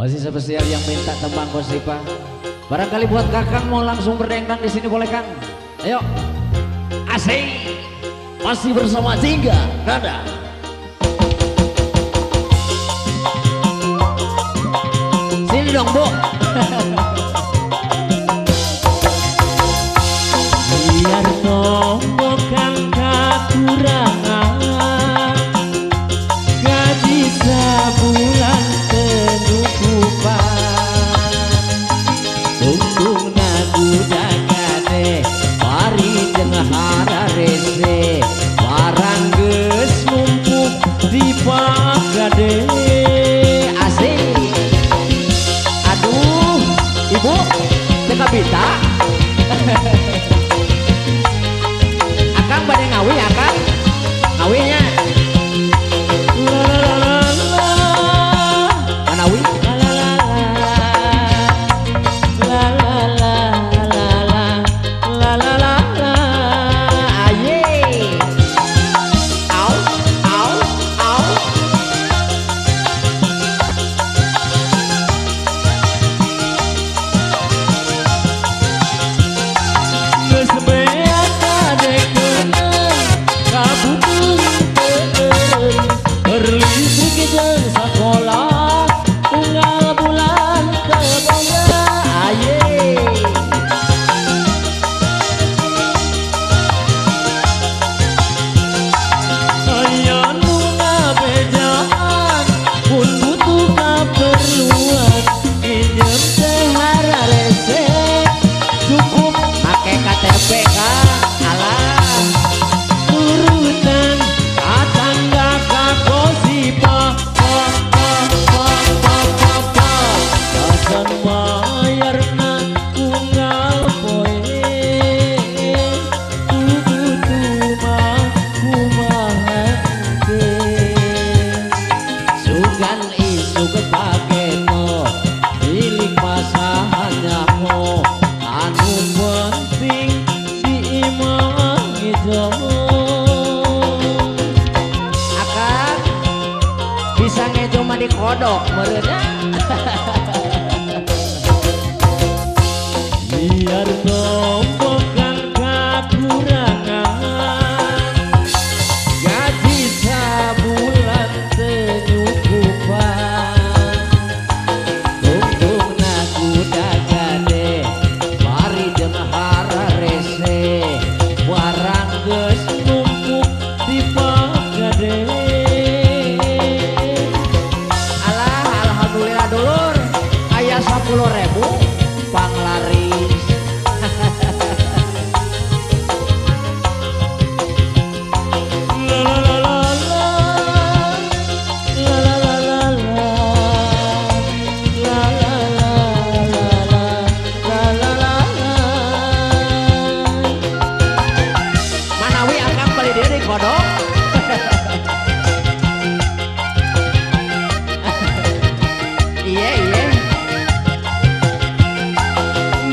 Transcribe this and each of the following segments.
Masih spesial yang minta tembang Kosipa. Barangkali buat Kakang mau langsung berdendang di sini boleh kan? Ayo. Asik. Masih bersama Jingga Nada. Sini dong, Bu. di kodok, meureun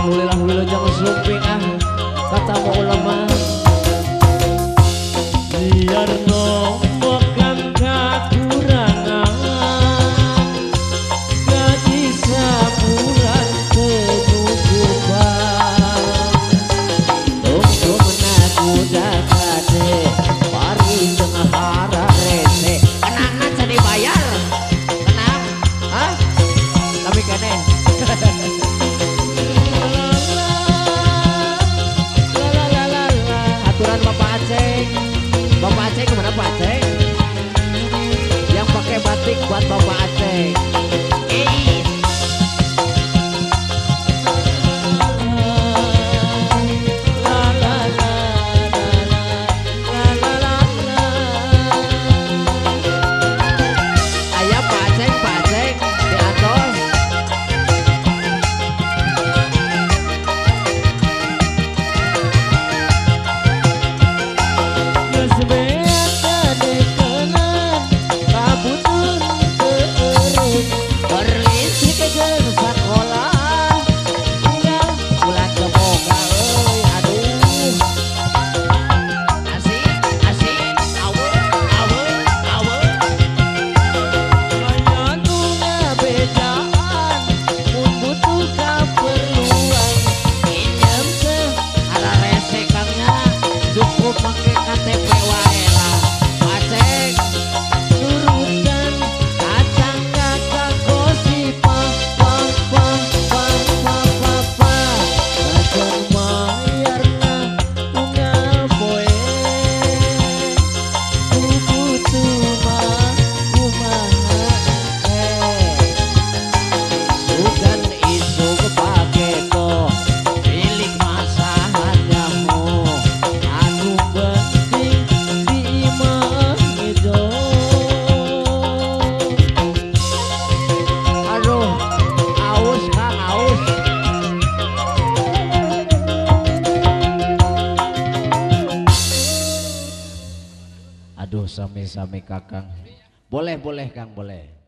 Alhamdulillah wilo jangan sluping ah. Katamu ulama kakang Boleh boleh kang boleh